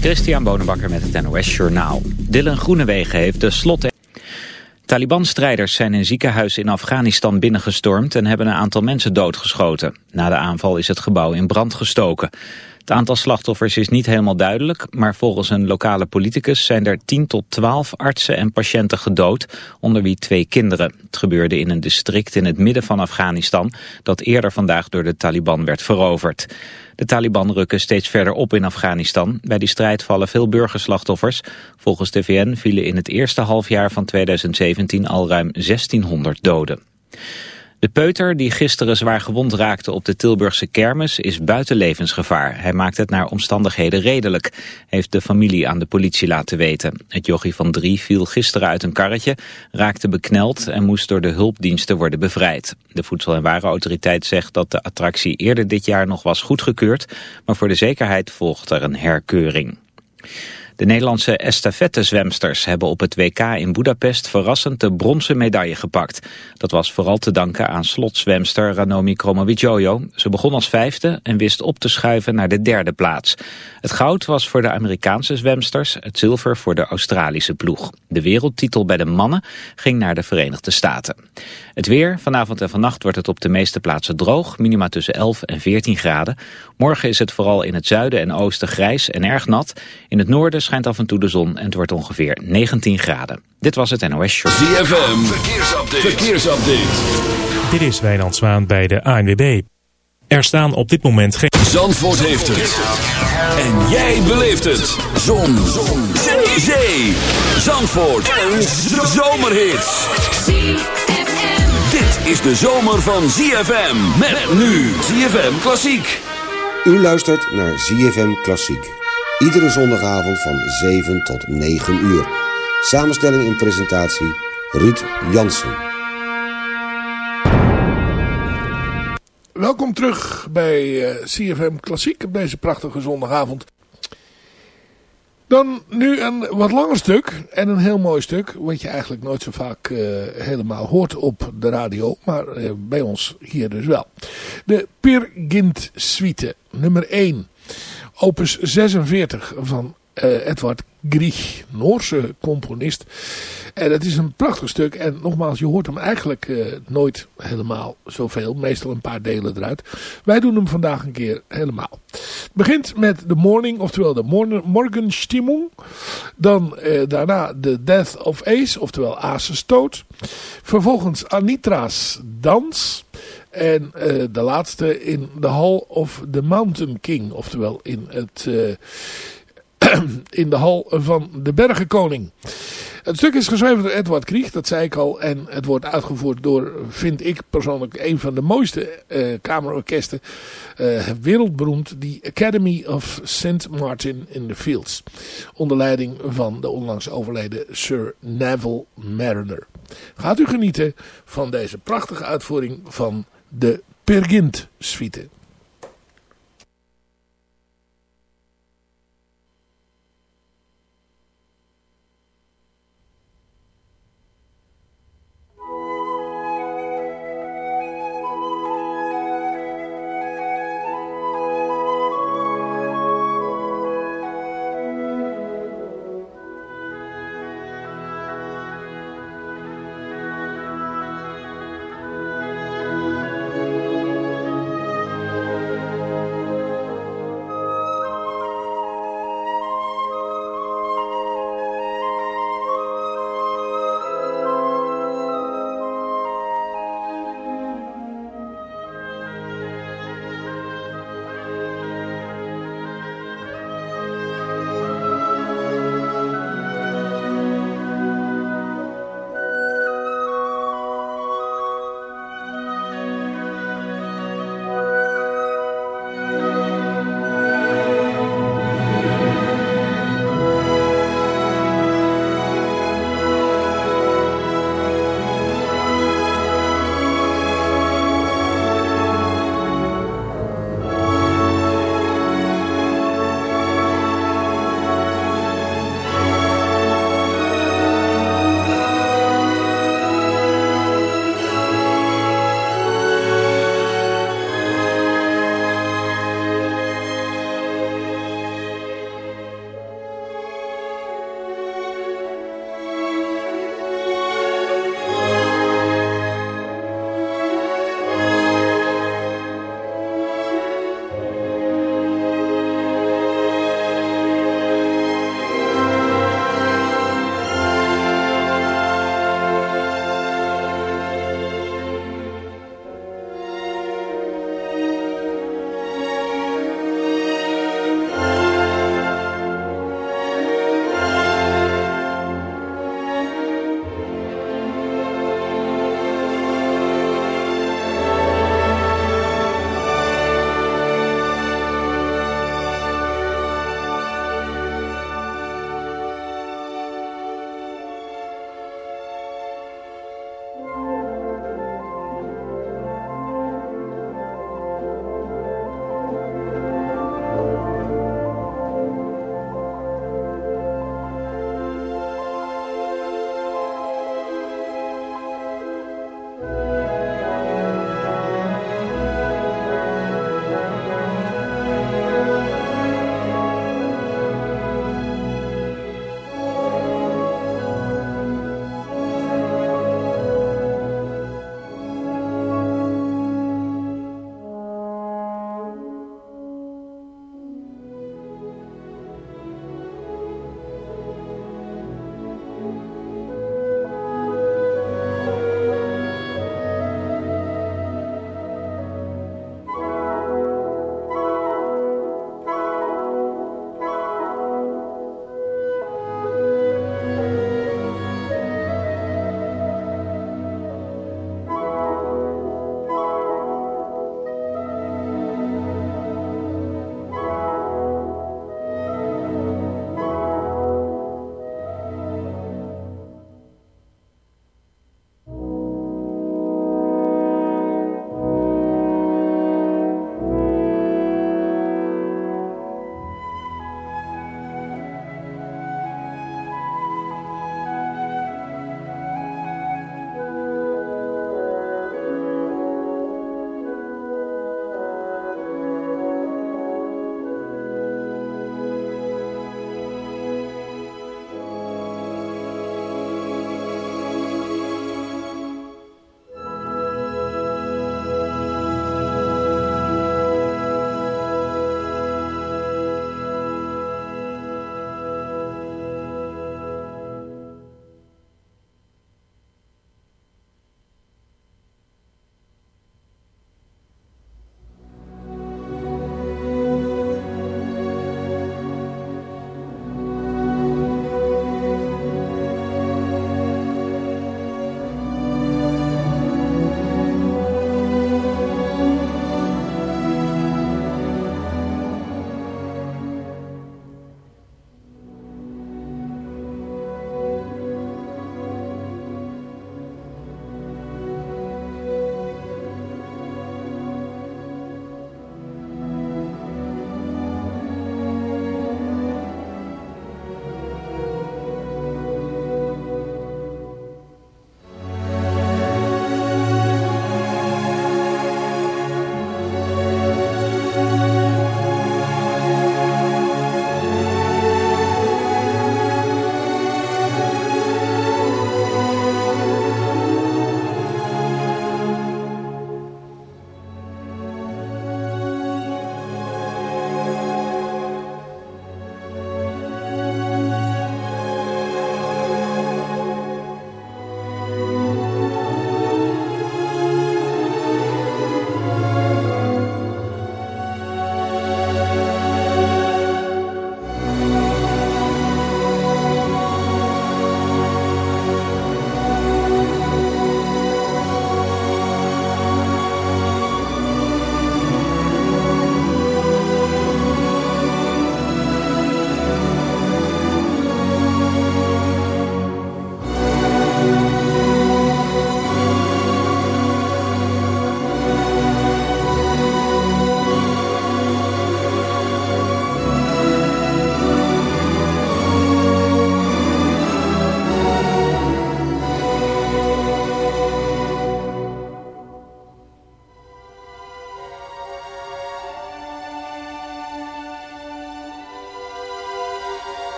Christian Bonenbakker met het NOS Journaal. Dylan Groenewegen heeft de slot... Taliban-strijders zijn een ziekenhuis in Afghanistan binnengestormd en hebben een aantal mensen doodgeschoten. Na de aanval is het gebouw in brand gestoken. Het aantal slachtoffers is niet helemaal duidelijk, maar volgens een lokale politicus zijn er 10 tot 12 artsen en patiënten gedood, onder wie twee kinderen. Het gebeurde in een district in het midden van Afghanistan dat eerder vandaag door de Taliban werd veroverd. De Taliban rukken steeds verder op in Afghanistan. Bij die strijd vallen veel burgerslachtoffers. Volgens de VN vielen in het eerste halfjaar van 2017 al ruim 1600 doden. De peuter die gisteren zwaar gewond raakte op de Tilburgse kermis is buiten levensgevaar. Hij maakt het naar omstandigheden redelijk, heeft de familie aan de politie laten weten. Het jochie van drie viel gisteren uit een karretje, raakte bekneld en moest door de hulpdiensten worden bevrijd. De Voedsel- en Warenautoriteit zegt dat de attractie eerder dit jaar nog was goedgekeurd, maar voor de zekerheid volgt er een herkeuring. De Nederlandse estafettezwemsters hebben op het WK in Budapest verrassend de bronzen medaille gepakt. Dat was vooral te danken aan slotzwemster Ranomi Kromowidjojo. Ze begon als vijfde en wist op te schuiven naar de derde plaats. Het goud was voor de Amerikaanse zwemsters, het zilver voor de Australische ploeg. De wereldtitel bij de mannen ging naar de Verenigde Staten. Het weer, vanavond en vannacht wordt het op de meeste plaatsen droog, minima tussen 11 en 14 graden. Morgen is het vooral in het zuiden en oosten grijs en erg nat. In het noorden schijnt af en toe de zon en het wordt ongeveer 19 graden. Dit was het NOS Show. ZFM, verkeersupdate. verkeersupdate. Dit is Wijnand Zwaan bij de ANWB. Er staan op dit moment geen... Zandvoort heeft het. En jij beleeft het. Zon. Zon. Zee. Zee. Zandvoort. Een zomerhit. Dit is de zomer van ZFM. Met nu ZFM Klassiek. U luistert naar ZFM Klassiek. Iedere zondagavond van 7 tot 9 uur. Samenstelling en presentatie Ruud Jansen. Welkom terug bij uh, CFM Klassiek op deze prachtige zondagavond. Dan nu een wat langer stuk en een heel mooi stuk. Wat je eigenlijk nooit zo vaak uh, helemaal hoort op de radio. Maar uh, bij ons hier dus wel. De Peer Suite nummer 1 opus 46 van uh, Edward Grieg, Noorse componist. En het is een prachtig stuk. En nogmaals, je hoort hem eigenlijk uh, nooit helemaal zoveel. Meestal een paar delen eruit. Wij doen hem vandaag een keer helemaal. Het begint met The Morning, oftewel de Morgenstimmung. Dan uh, daarna The Death of Ace, oftewel Ace's Stoot. Vervolgens Anitra's Dans. En uh, de laatste in The Hall of the Mountain King. Oftewel in, het, uh, in de hal van de Bergenkoning. Het stuk is geschreven door Edward Krieg, dat zei ik al. En het wordt uitgevoerd door, vind ik persoonlijk, een van de mooiste uh, kamerorkesten. wereldberoemd, die Academy of St. Martin in the Fields. Onder leiding van de onlangs overleden Sir Neville Mariner. Gaat u genieten van deze prachtige uitvoering van de Pergint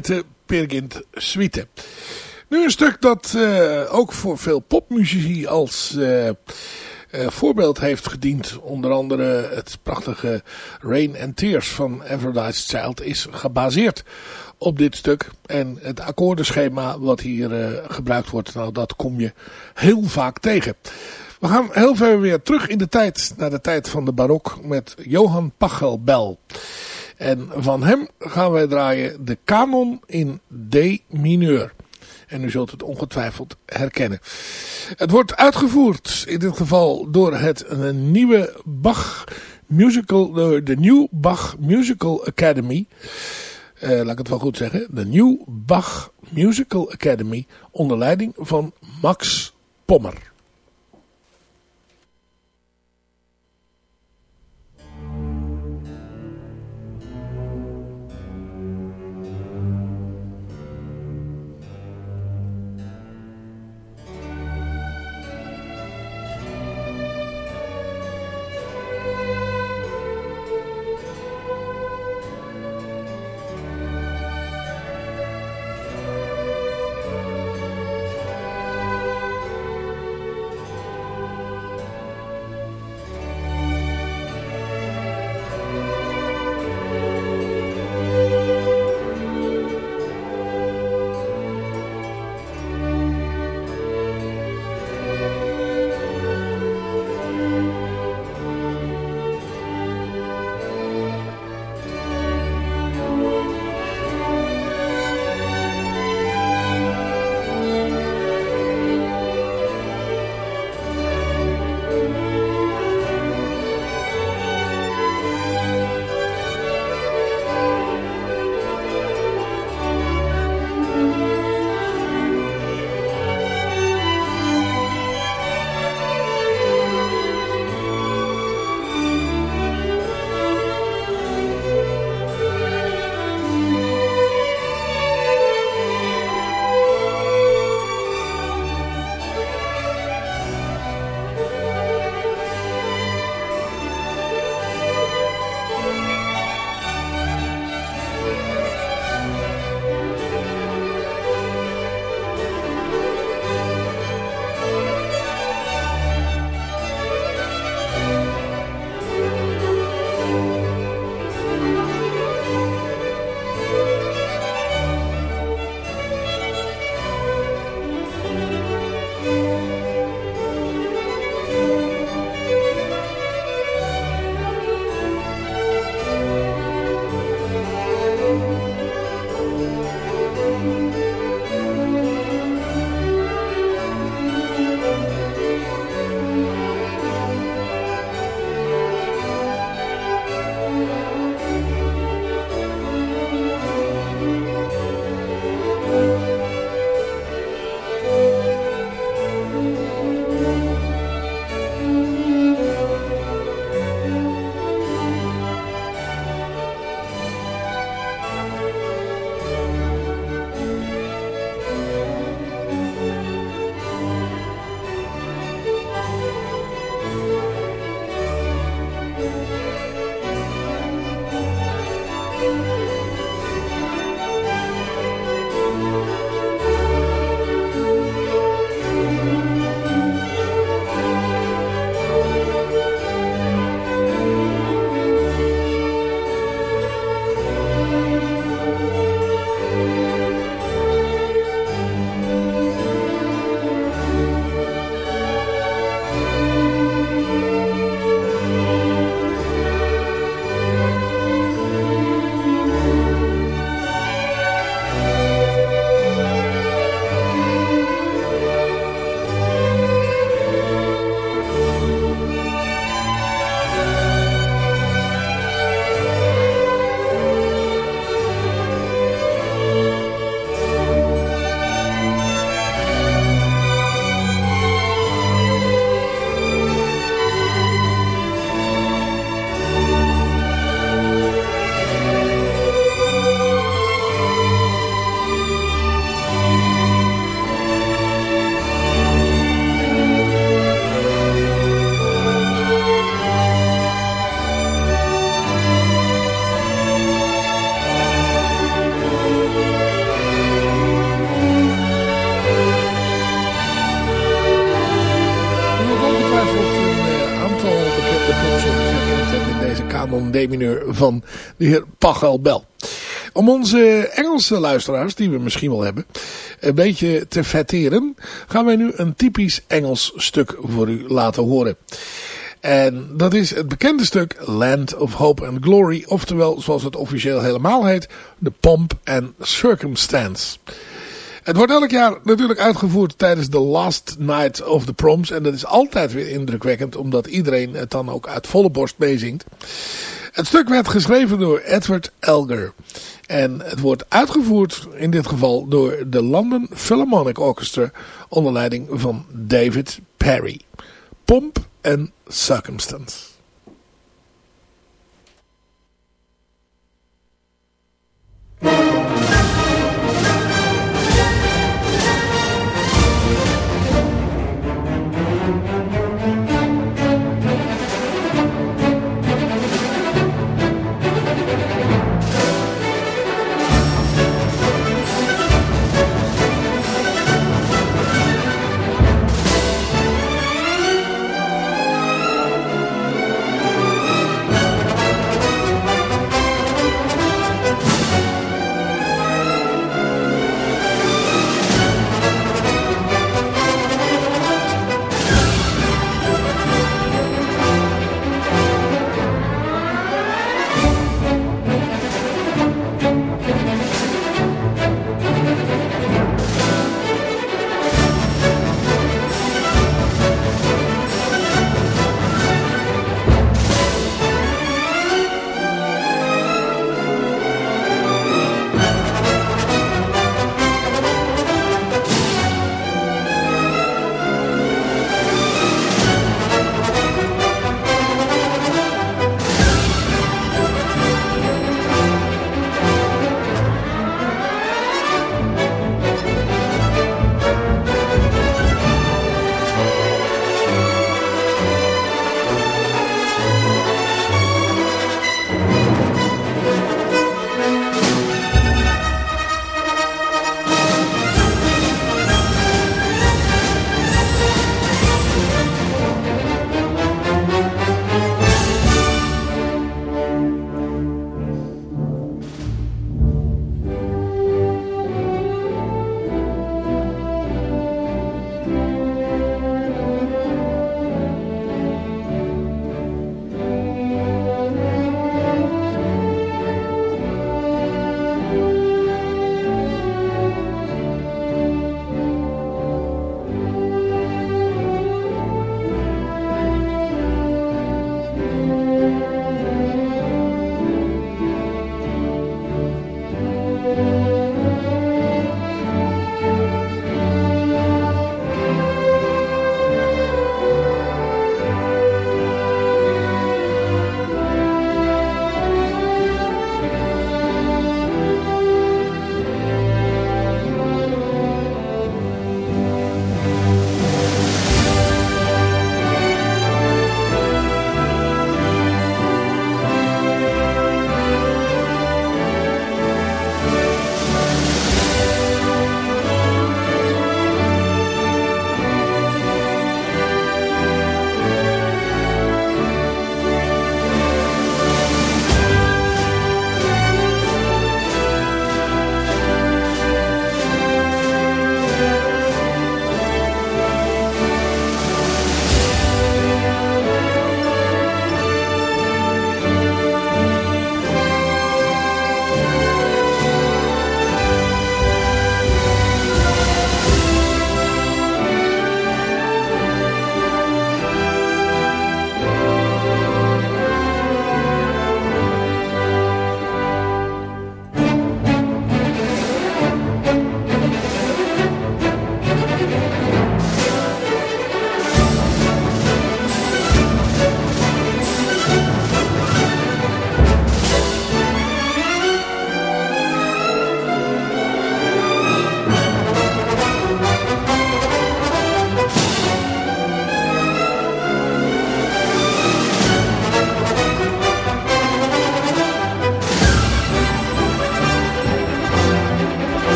Complete Peer suite. Nu een stuk dat uh, ook voor veel popmuzici als uh, uh, voorbeeld heeft gediend. Onder andere het prachtige Rain and Tears van Aphrodite's Child is gebaseerd op dit stuk. En het akkoordenschema wat hier gebruikt wordt, nou dat kom je heel vaak tegen. We gaan heel ver weer terug in de tijd, naar de tijd van de barok met Johan Pachelbel. En van hem gaan wij draaien de kanon in D mineur. En u zult het ongetwijfeld herkennen. Het wordt uitgevoerd in dit geval door het nieuwe Bach Musical, de New Bach Musical Academy. Uh, laat ik het wel goed zeggen. De New Bach Musical Academy onder leiding van Max Pommer. Heer Pachelbel. Om onze Engelse luisteraars, die we misschien wel hebben, een beetje te vetteren, gaan wij nu een typisch Engels stuk voor u laten horen. En dat is het bekende stuk Land of Hope and Glory, oftewel zoals het officieel helemaal heet, The Pomp and Circumstance. Het wordt elk jaar natuurlijk uitgevoerd tijdens de last night of the proms. En dat is altijd weer indrukwekkend, omdat iedereen het dan ook uit volle borst meezingt. Het stuk werd geschreven door Edward Elgar. En het wordt uitgevoerd in dit geval door de London Philharmonic Orchestra onder leiding van David Perry. Pomp and Circumstance.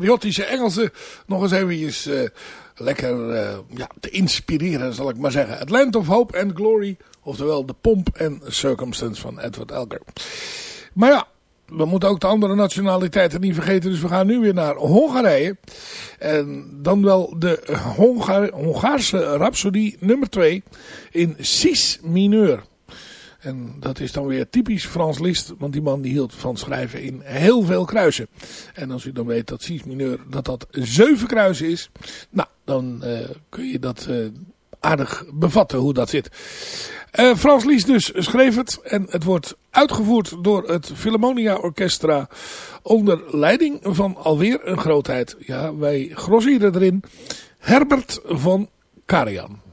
Patriotische Engelsen nog eens eventjes uh, lekker uh, ja, te inspireren, zal ik maar zeggen. Het Land of Hope and Glory. Oftewel de pomp en circumstance van Edward Elgar. Maar ja, we moeten ook de andere nationaliteiten niet vergeten. Dus we gaan nu weer naar Hongarije. En dan wel de Hongaar, Hongaarse Rhapsodie nummer 2 in Cis mineur. En dat is dan weer typisch Frans Liszt, want die man die hield van schrijven in heel veel kruisen. En als u dan weet dat Cis mineur dat dat zeven kruisen is, nou, dan uh, kun je dat uh, aardig bevatten hoe dat zit. Uh, Frans Liszt dus schreef het en het wordt uitgevoerd door het Philharmonia Orchestra onder leiding van alweer een grootheid. Ja, wij grossieren erin. Herbert van Karajan.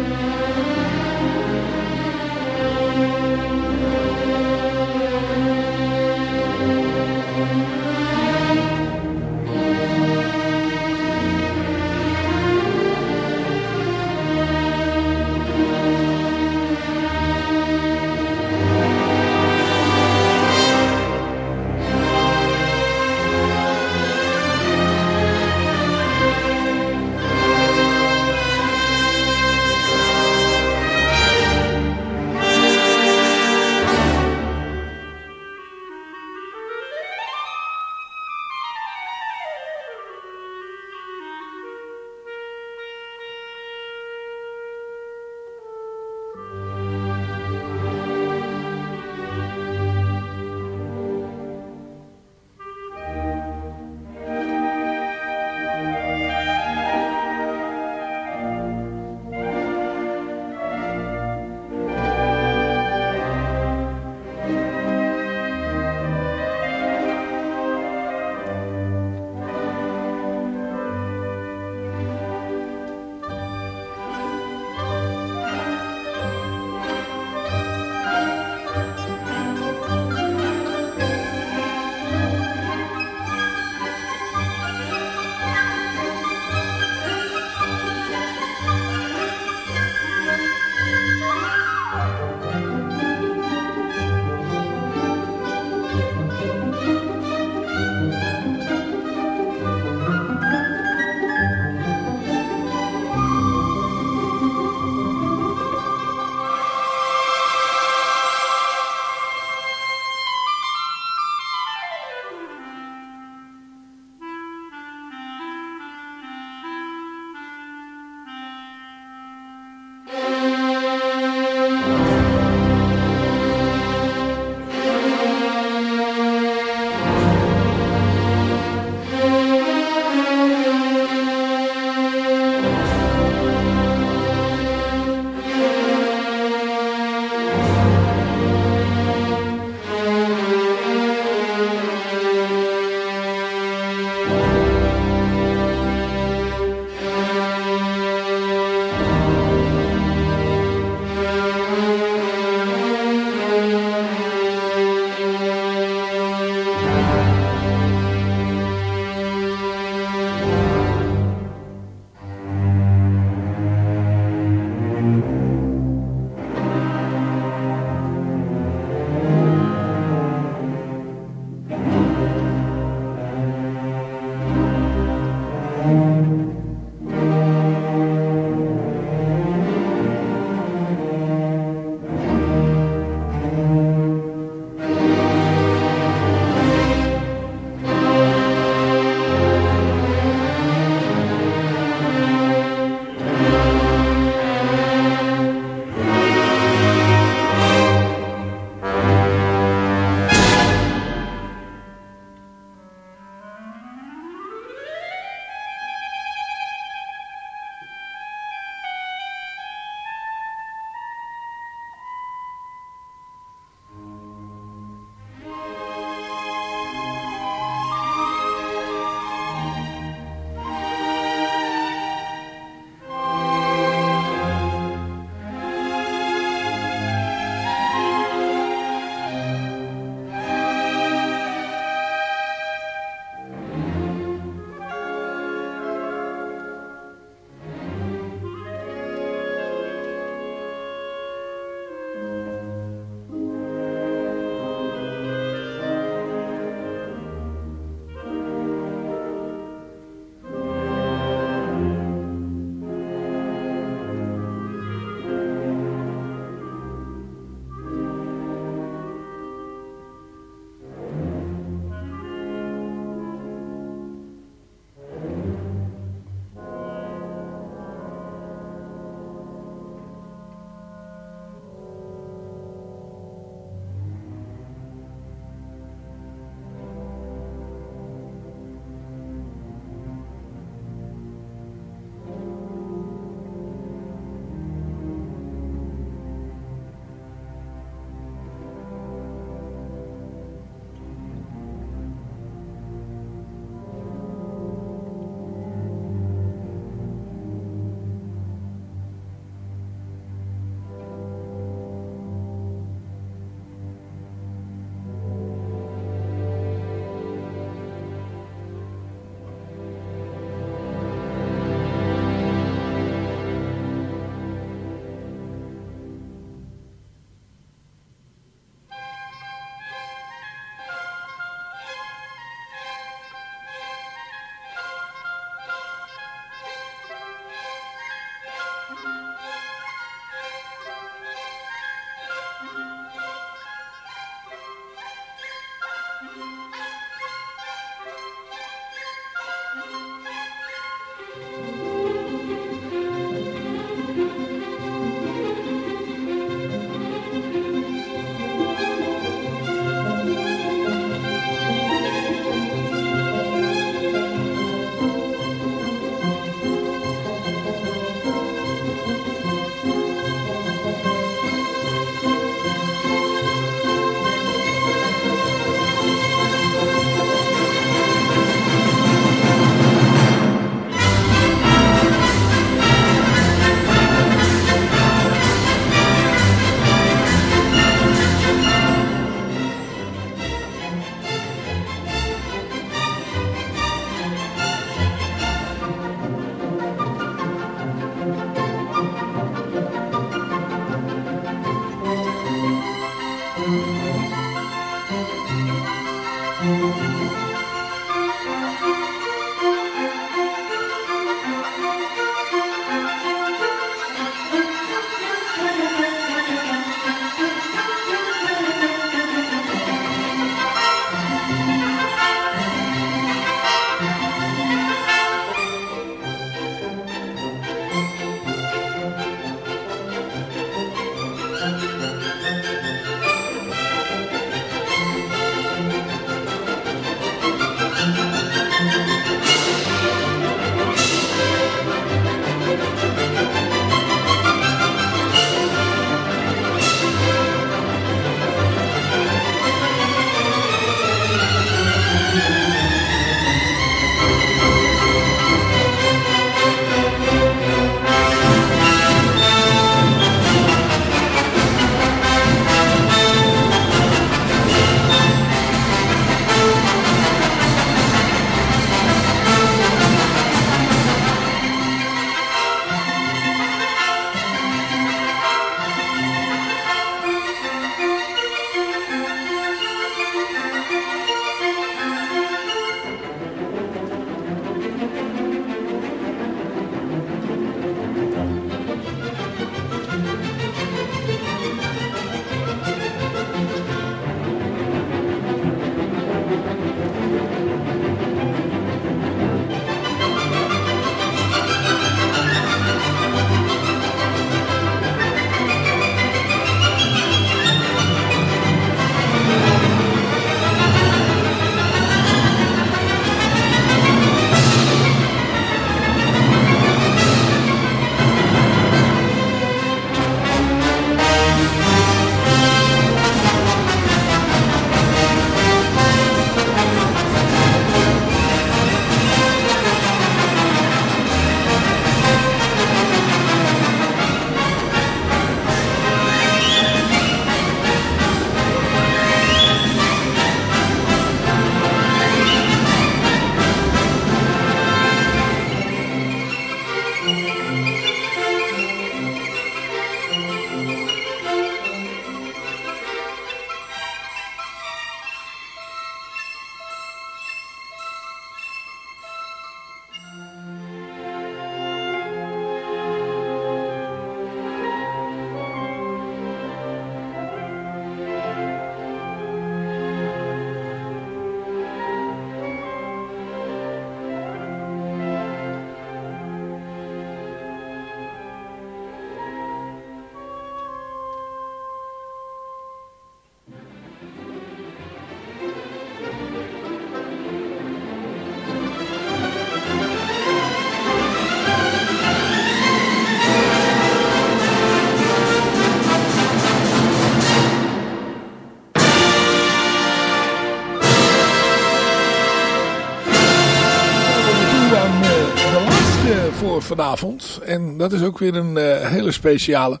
Vanavond. En dat is ook weer een uh, hele speciale.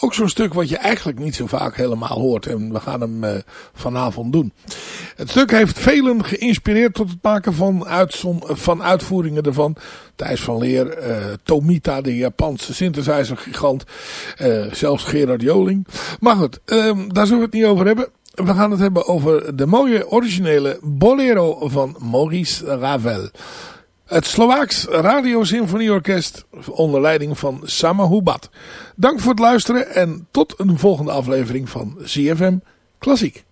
Ook zo'n stuk wat je eigenlijk niet zo vaak helemaal hoort. En we gaan hem uh, vanavond doen. Het stuk heeft velen geïnspireerd tot het maken van, van uitvoeringen ervan. Thijs van Leer, uh, Tomita, de Japanse synthesizer gigant. zelfs Gerard Joling. Maar goed, ehm, daar zullen we het niet over hebben. We gaan het hebben over de mooie originele Bolero van Maurice Ravel. Het Slovaaks Radiosymfonieorkest onder leiding van Sama Hubat. Dank voor het luisteren en tot een volgende aflevering van ZFM Klassiek.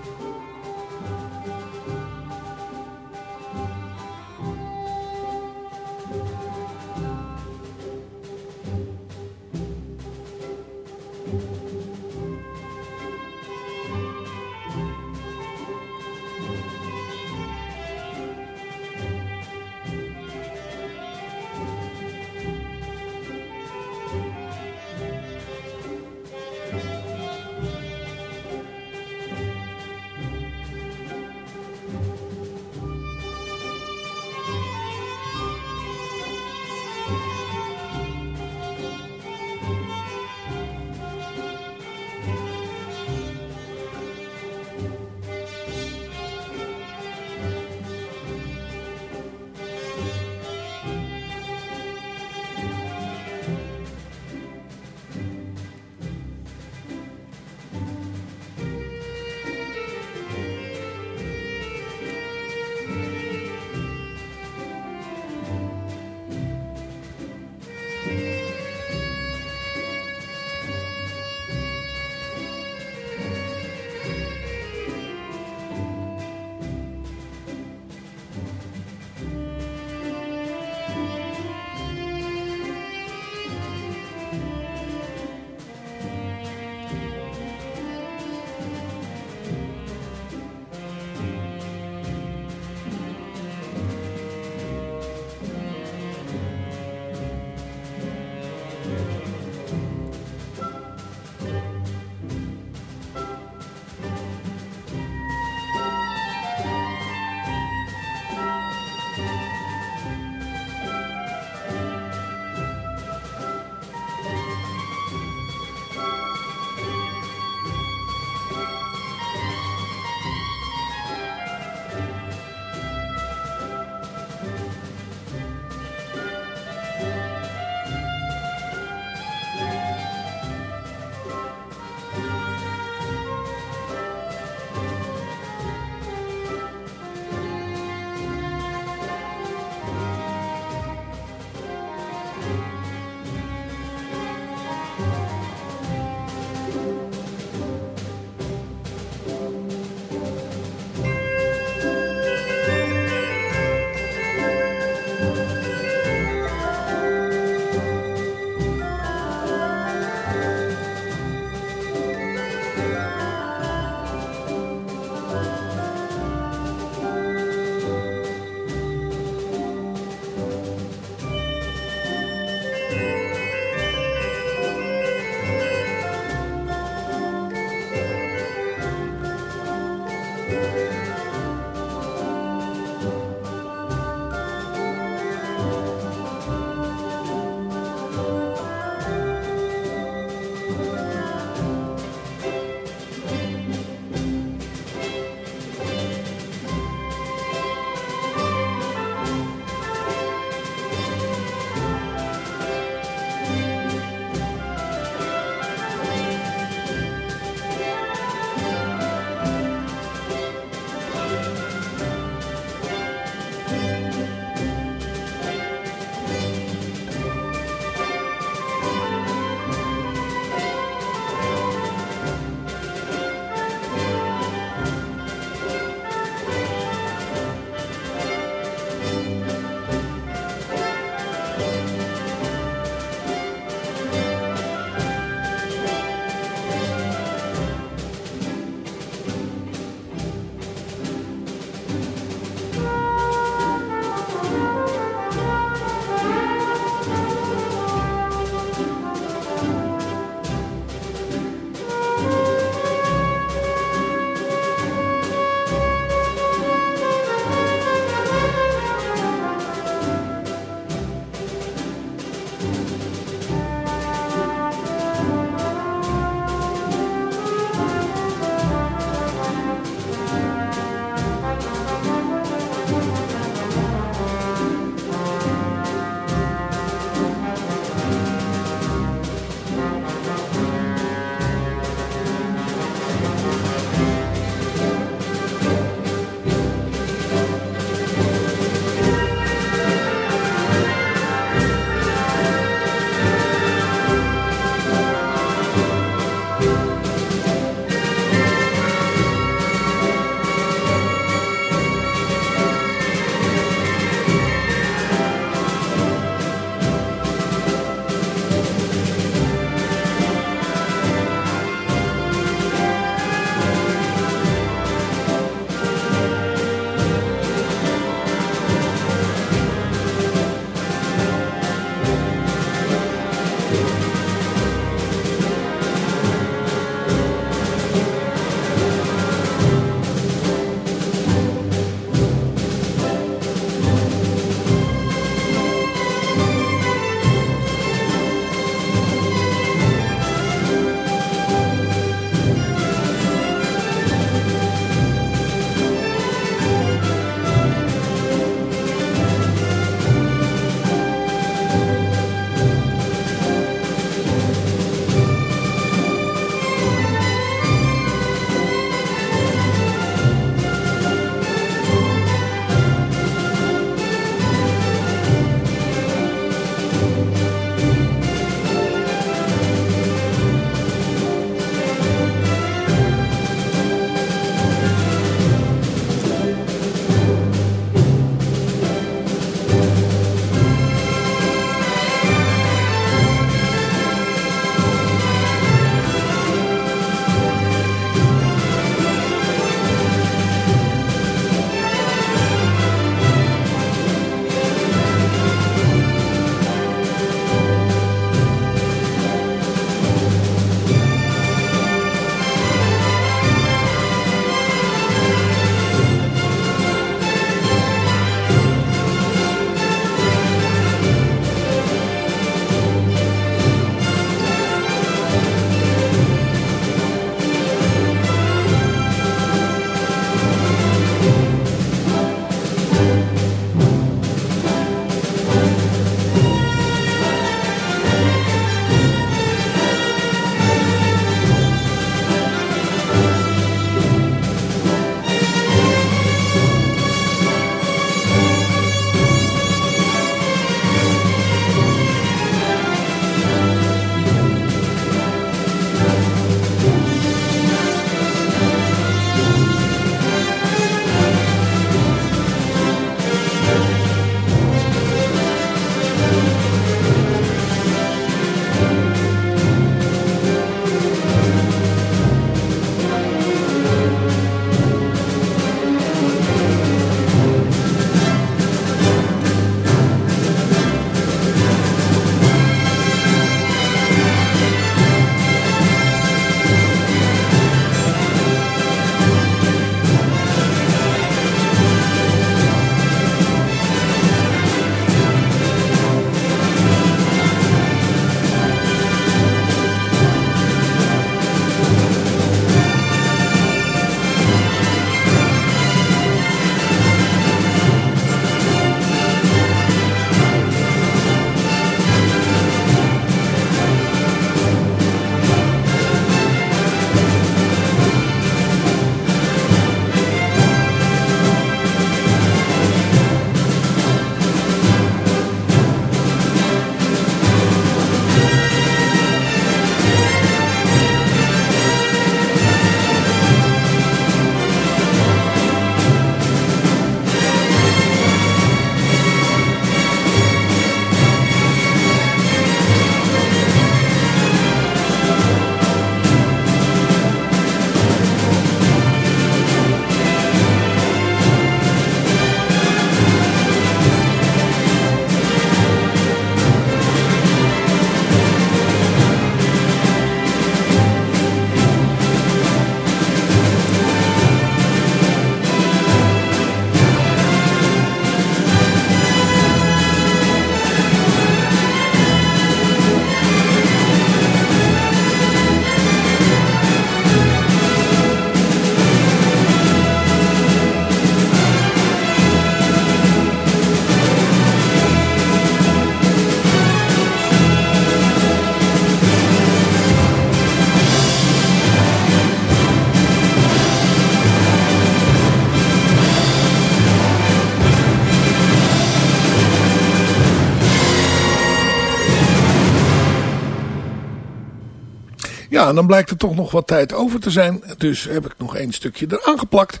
Ja, en dan blijkt er toch nog wat tijd over te zijn. Dus heb ik nog één stukje eraan geplakt.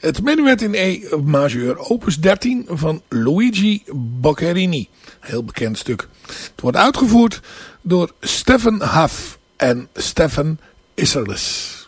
Het menuet in E majeur opus 13 van Luigi Boccherini. Heel bekend stuk. Het wordt uitgevoerd door Stefan Huff en Stefan Isserles.